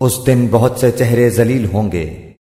اس دن بہت سے چہرے ذلیل ہوں گے۔